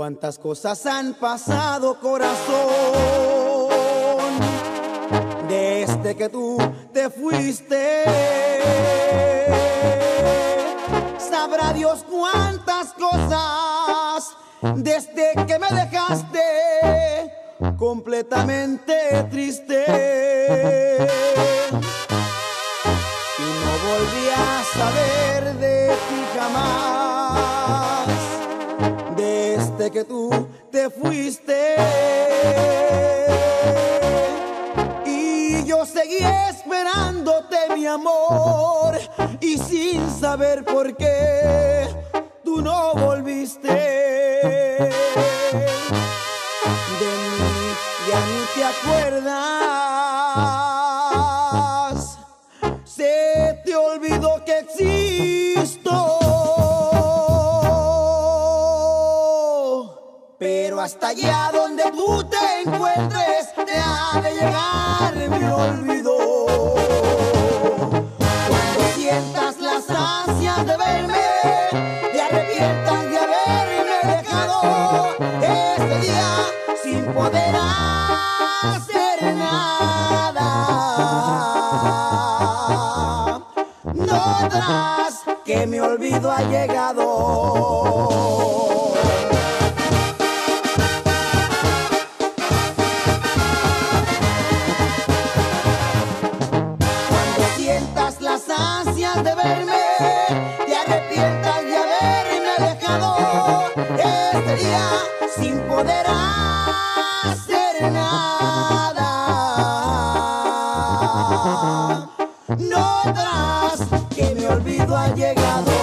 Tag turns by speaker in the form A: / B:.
A: Cuántas cosas han pasado, corazón, desde que tú te fuiste. Sabrá Dios cuántas cosas desde que me dejaste completamente triste. Y no volví a saber de ti jamás desde que tú te fuiste. Y yo seguí esperándote, mi amor, y sin saber por qué tú no volviste. De mí ya ni te acuerdas. Se te olvidó que existo. Pero hasta allá donde tú te encuentres, te ha de llegar mi olvido. Cuando sientas las ansias de verme, te arrepientas de haberme dejado ese día sin poder hacer nada. No que mi olvido ha llegado. Verme, te arrepientas de haberme dejado este día sin poder hacer nada. No tras que mi olvido ha llegado.